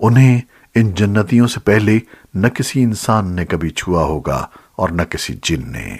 انہیں ان جنتیوں سے پہلے نہ کسی انسان نے کبھی چھوا ہوگا اور نہ کسی جن نے۔